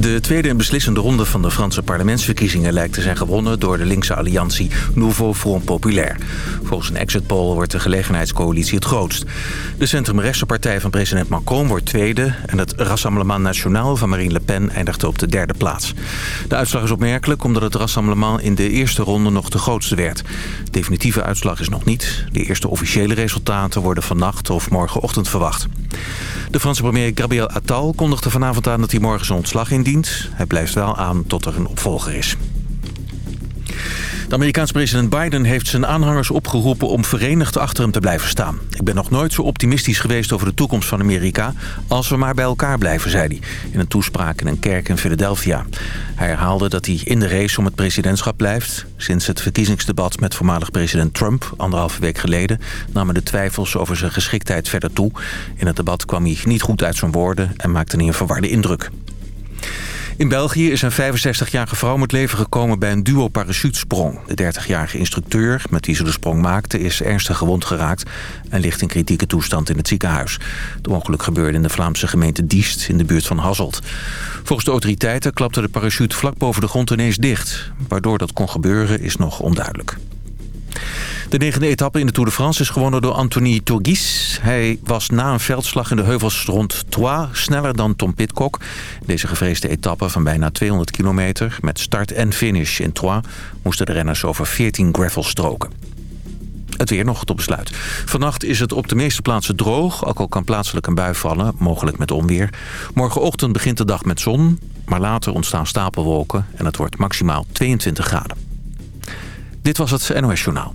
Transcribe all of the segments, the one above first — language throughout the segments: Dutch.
De tweede en beslissende ronde van de Franse parlementsverkiezingen lijkt te zijn gewonnen door de linkse alliantie Nouveau Front Populaire. Volgens een exit poll wordt de gelegenheidscoalitie het grootst. De centrumrechtse partij van president Macron wordt tweede en het Rassemblement National van Marine Le Pen eindigt op de derde plaats. De uitslag is opmerkelijk omdat het Rassemblement in de eerste ronde nog de grootste werd. definitieve uitslag is nog niet. De eerste officiële resultaten worden vannacht of morgenochtend verwacht. De Franse premier Gabriel Attal kondigde vanavond aan dat hij morgen zijn ontslag indient. Hij blijft wel aan tot er een opvolger is. De Amerikaanse president Biden heeft zijn aanhangers opgeroepen om verenigd achter hem te blijven staan. Ik ben nog nooit zo optimistisch geweest over de toekomst van Amerika als we maar bij elkaar blijven, zei hij in een toespraak in een kerk in Philadelphia. Hij herhaalde dat hij in de race om het presidentschap blijft. Sinds het verkiezingsdebat met voormalig president Trump, anderhalve week geleden, namen de twijfels over zijn geschiktheid verder toe. In het debat kwam hij niet goed uit zijn woorden en maakte hij een verwarde indruk. In België is een 65-jarige vrouw met leven gekomen bij een duo parachutesprong. De 30-jarige instructeur, met wie ze de sprong maakte, is ernstig gewond geraakt... en ligt in kritieke toestand in het ziekenhuis. Het ongeluk gebeurde in de Vlaamse gemeente Diest in de buurt van Hasselt. Volgens de autoriteiten klapte de parachute vlak boven de grond ineens dicht. Waardoor dat kon gebeuren is nog onduidelijk. De negende etappe in de Tour de France is gewonnen door Anthony Turgis. Hij was na een veldslag in de heuvels rond Troyes sneller dan Tom Pitcock. Deze gevreesde etappe van bijna 200 kilometer met start en finish in Troyes... moesten de renners over 14 gravelstroken. Het weer nog tot besluit. Vannacht is het op de meeste plaatsen droog. Ook al kan plaatselijk een bui vallen, mogelijk met onweer. Morgenochtend begint de dag met zon. Maar later ontstaan stapelwolken en het wordt maximaal 22 graden. Dit was het NOS Journaal.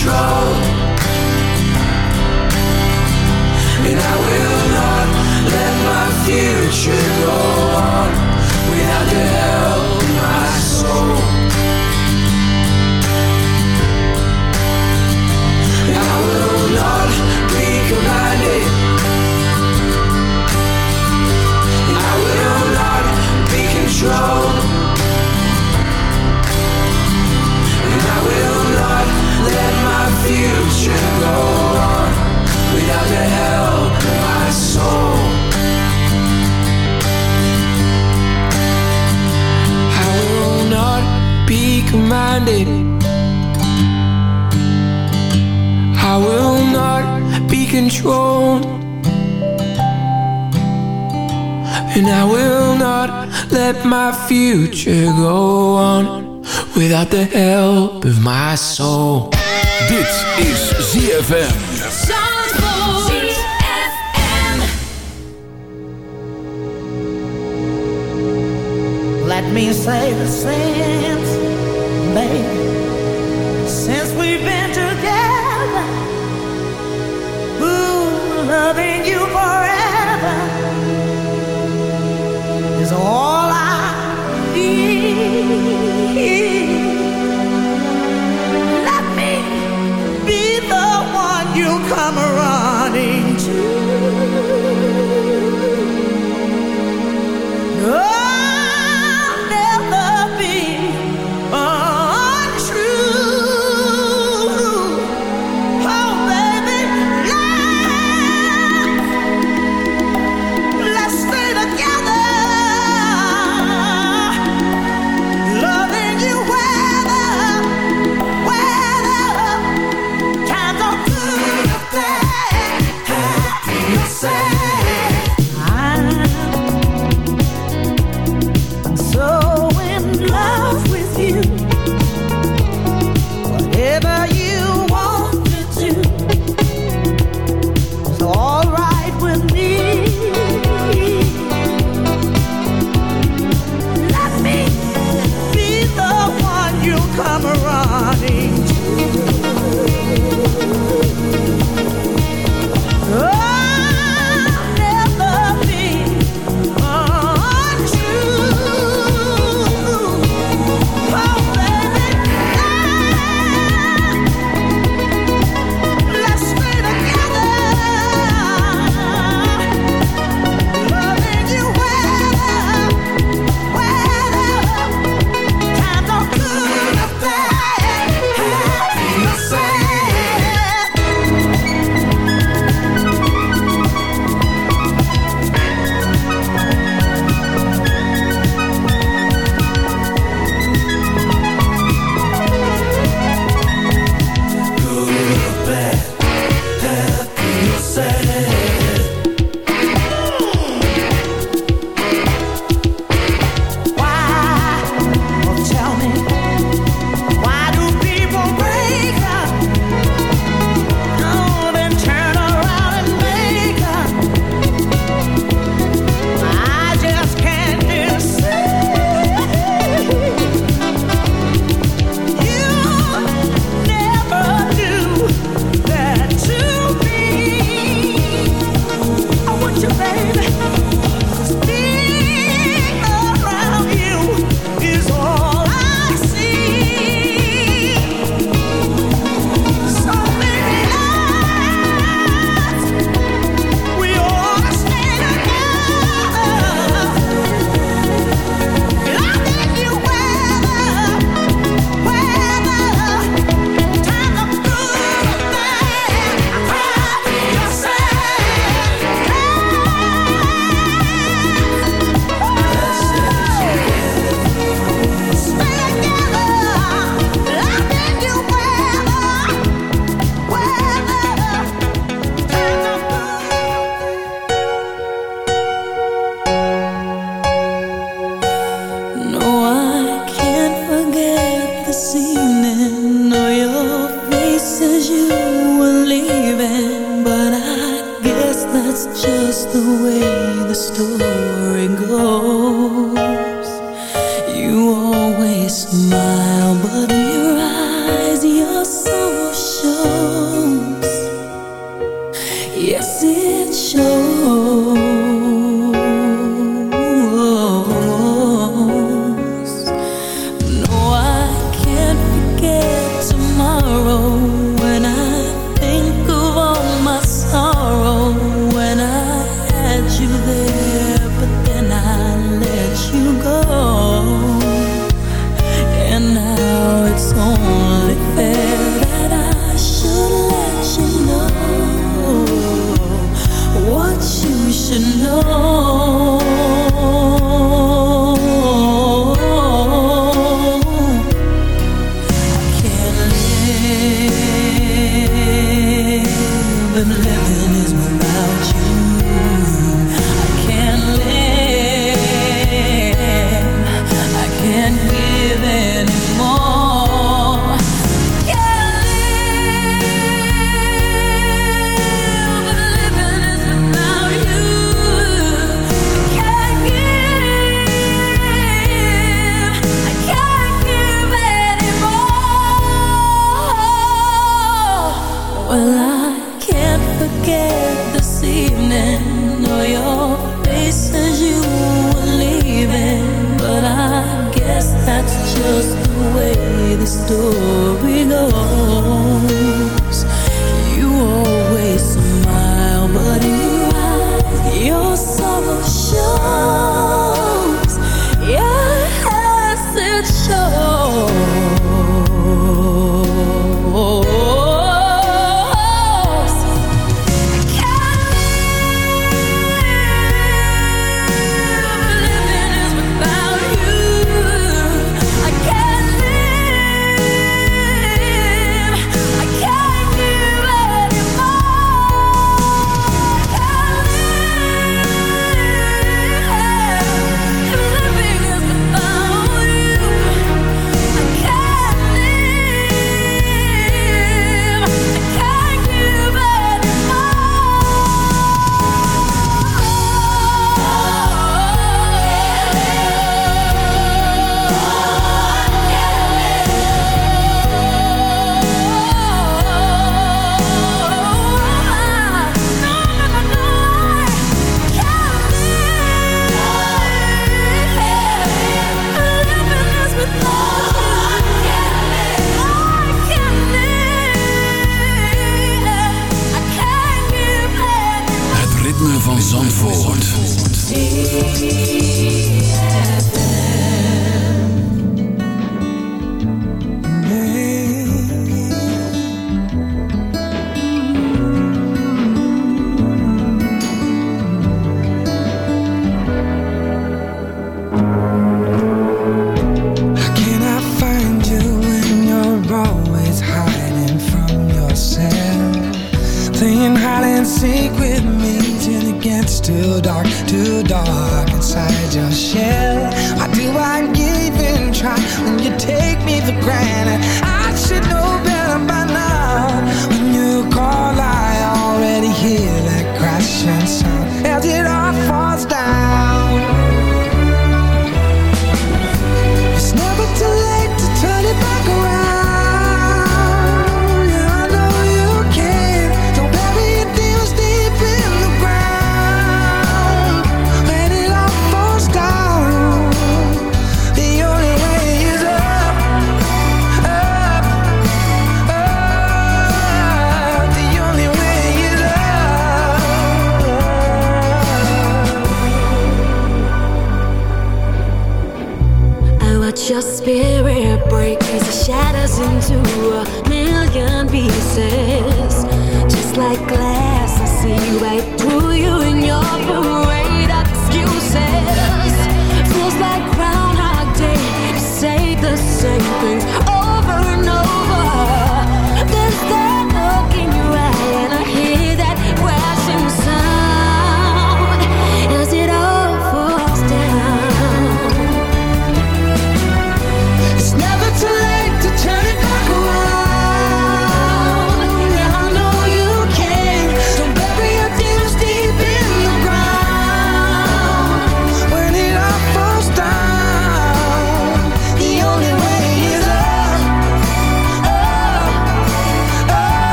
be controlled And I will let my future go on without the help of my soul. Dit is ZFM. Let me say the since, baby, since we've been together, ooh, loving you forever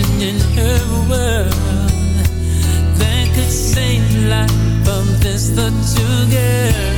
in her world that could save life from this the two girls.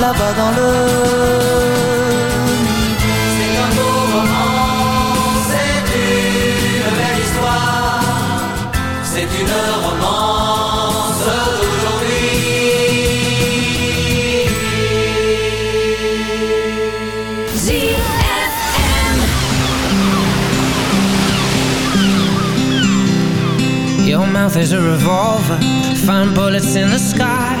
là-bas dans le C'est un beau roman, c'est une belle histoire, c'est une romance d'aujourd'hui. Your mouth is a revolver, find bullets in the sky.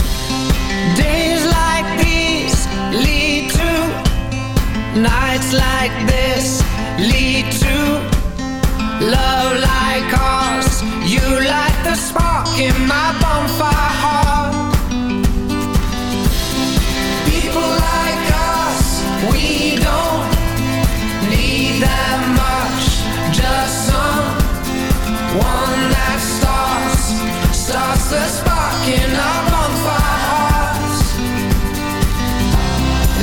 Nights like this lead to love like ours. You light the spark in my bonfire heart. People like us, we don't need that much. Just someone that starts, starts the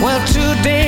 Well, today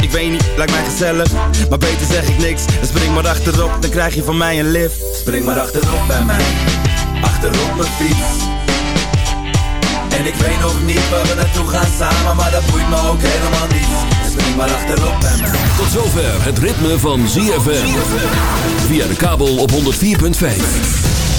ik weet niet, lijkt mij gezellig. Maar beter zeg ik niks, en spring maar achterop Dan krijg je van mij een lift. Spring maar achterop bij mij. Achterop mijn fiets. En ik weet nog niet waar we naartoe gaan samen Maar dat boeit me ook helemaal niet. Spring maar achterop bij mij. Tot zover het ritme van ZFM Via de kabel op 104.5